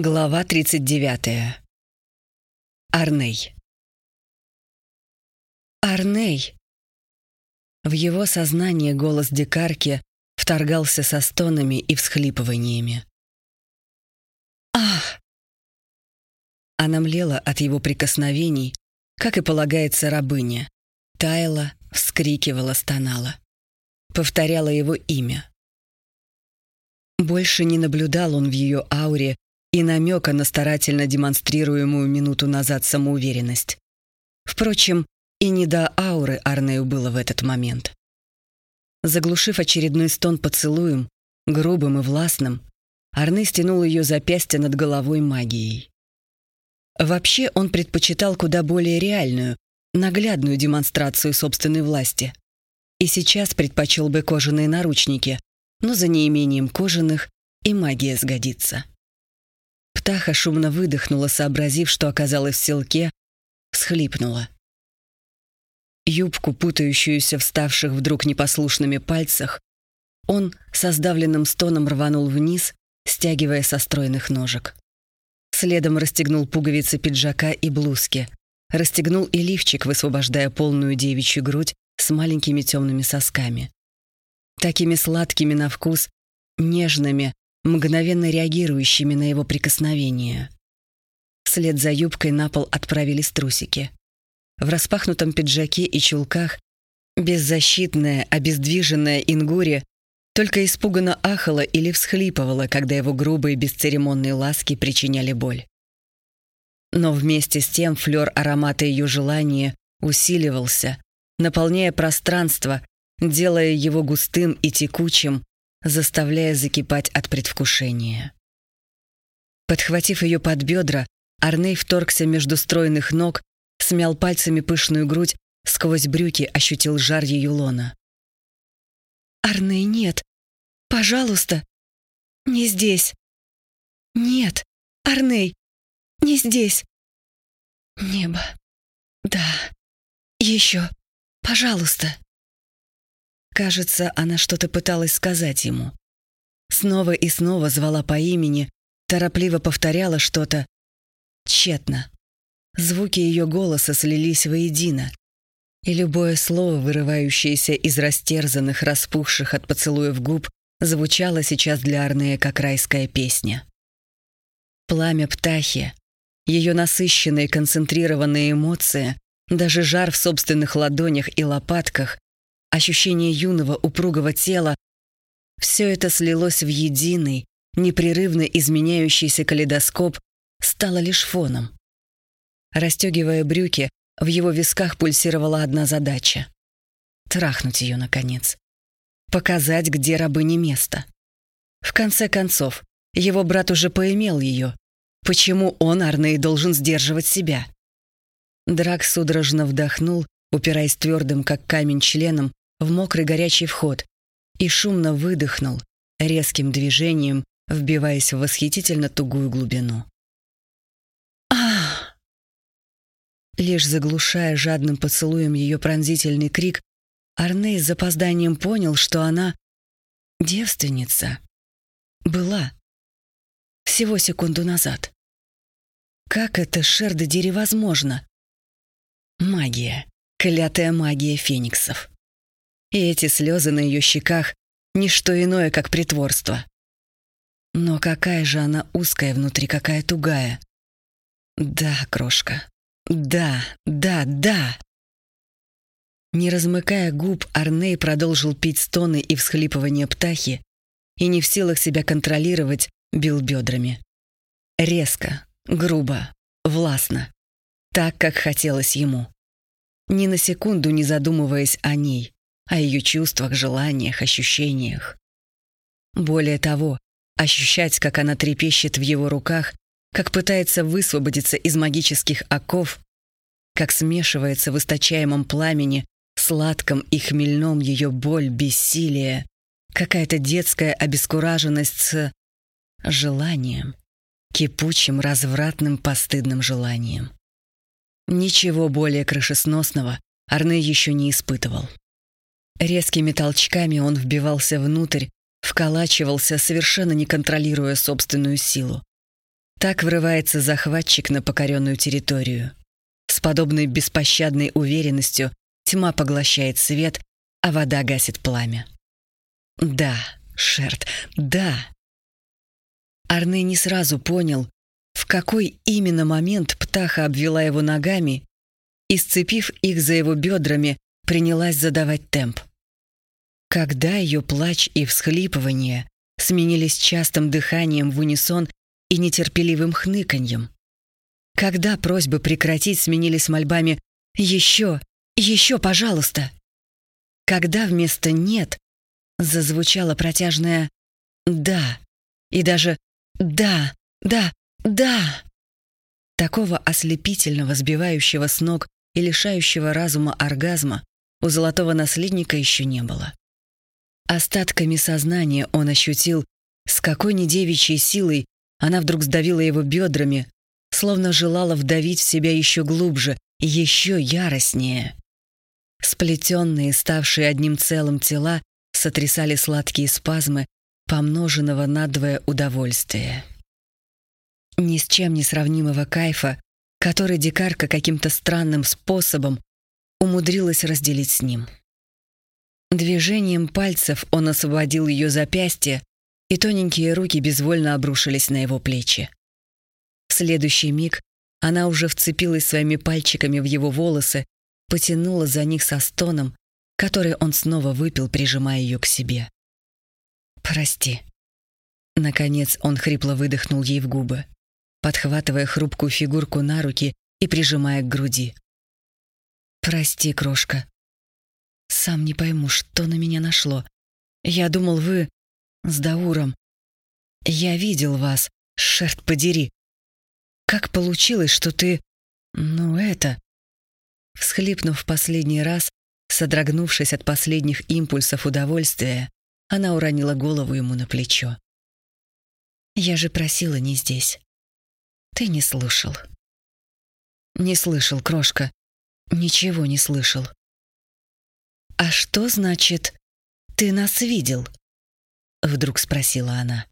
Глава 39. Арней. Арней. В его сознание голос дикарки вторгался со стонами и всхлипываниями. Ах! Она млела от его прикосновений, как и полагается рабыне. Таяла, вскрикивала, стонала. Повторяла его имя. Больше не наблюдал он в ее ауре и намека на старательно демонстрируемую минуту назад самоуверенность. Впрочем, и не до ауры Арнею было в этот момент. Заглушив очередной стон поцелуем, грубым и властным, Арне стянул ее запястье над головой магией. Вообще он предпочитал куда более реальную, наглядную демонстрацию собственной власти. И сейчас предпочел бы кожаные наручники, но за неимением кожаных и магия сгодится. Птаха шумно выдохнула, сообразив, что оказалась в селке, всхлипнула. Юбку, путающуюся в ставших вдруг непослушными пальцах, он со сдавленным стоном рванул вниз, стягивая со стройных ножек. Следом расстегнул пуговицы пиджака и блузки, расстегнул и лифчик, высвобождая полную девичью грудь с маленькими темными сосками. Такими сладкими на вкус, нежными, мгновенно реагирующими на его прикосновение. Вслед за юбкой на пол отправились трусики. В распахнутом пиджаке и чулках беззащитная, обездвиженная Ингури только испуганно ахала или всхлипывала, когда его грубые бесцеремонные ласки причиняли боль. Но вместе с тем флёр аромата ее желания усиливался, наполняя пространство, делая его густым и текучим, заставляя закипать от предвкушения. Подхватив ее под бедра, Арней вторгся между стройных ног, смял пальцами пышную грудь, сквозь брюки ощутил жар ее лона. «Арней, нет! Пожалуйста! Не здесь! Нет! Арней! Не здесь! Небо! Да! Еще! Пожалуйста!» Кажется, она что-то пыталась сказать ему. Снова и снова звала по имени, торопливо повторяла что-то. Тщетно. Звуки ее голоса слились воедино, и любое слово, вырывающееся из растерзанных, распухших от поцелуев губ, звучало сейчас для Арнея как райская песня. Пламя птахи, ее насыщенные концентрированные эмоции, даже жар в собственных ладонях и лопатках ощущение юного упругого тела — все это слилось в единый, непрерывно изменяющийся калейдоскоп, стало лишь фоном. Растегивая брюки, в его висках пульсировала одна задача — трахнуть ее, наконец. Показать, где рабыне место. В конце концов, его брат уже поимел ее. Почему он, Арней, должен сдерживать себя? Драк судорожно вдохнул, упираясь твердым, как камень, членом в мокрый горячий вход и шумно выдохнул, резким движением вбиваясь в восхитительно тугую глубину. Ах! Лишь заглушая жадным поцелуем ее пронзительный крик, Арней с запозданием понял, что она девственница. Была. Всего секунду назад. Как это, Шердедери, возможно? Магия. Клятая магия фениксов. И эти слезы на ее щеках — ничто иное, как притворство. Но какая же она узкая внутри, какая тугая. Да, крошка. Да, да, да. Не размыкая губ, Арней продолжил пить стоны и всхлипывания птахи и не в силах себя контролировать, бил бедрами. Резко, грубо, властно. Так, как хотелось ему. Ни на секунду не задумываясь о ней, о ее чувствах, желаниях, ощущениях. Более того, ощущать, как она трепещет в его руках, как пытается высвободиться из магических оков, как смешивается в источаемом пламени, сладком и хмельном ее боль, бессилие, какая-то детская обескураженность с желанием, кипучим, развратным, постыдным желанием. Ничего более крышесносного Арне еще не испытывал. Резкими толчками он вбивался внутрь, вколачивался, совершенно не контролируя собственную силу. Так врывается захватчик на покоренную территорию. С подобной беспощадной уверенностью тьма поглощает свет, а вода гасит пламя. Да, Шерт, да. Арне не сразу понял, в какой именно момент птаха обвела его ногами и, сцепив их за его бедрами, принялась задавать темп. Когда ее плач и всхлипывание сменились частым дыханием в унисон и нетерпеливым хныканьем. Когда просьбы прекратить сменились мольбами «Еще! Еще, пожалуйста!» Когда вместо «нет» зазвучало протяжное «да» и даже «да, да, да». Такого ослепительного, сбивающего с ног и лишающего разума оргазма у золотого наследника еще не было. Остатками сознания он ощутил, с какой недевичьей силой она вдруг сдавила его бедрами, словно желала вдавить в себя еще глубже, еще яростнее. Сплетенные, ставшие одним целым тела, сотрясали сладкие спазмы, помноженного надвое удовольствия. Ни с чем не сравнимого кайфа, который дикарка каким-то странным способом умудрилась разделить с ним. Движением пальцев он освободил ее запястье, и тоненькие руки безвольно обрушились на его плечи. В следующий миг она уже вцепилась своими пальчиками в его волосы, потянула за них со стоном, который он снова выпил, прижимая ее к себе. «Прости». Наконец он хрипло выдохнул ей в губы, подхватывая хрупкую фигурку на руки и прижимая к груди. «Прости, крошка. Сам не пойму, что на меня нашло. Я думал, вы с Дауром. Я видел вас, шерт подери. Как получилось, что ты... Ну, это...» Всхлипнув последний раз, содрогнувшись от последних импульсов удовольствия, она уронила голову ему на плечо. «Я же просила не здесь. Ты не слушал». «Не слышал, крошка. Ничего не слышал». «А что значит, ты нас видел?» Вдруг спросила она.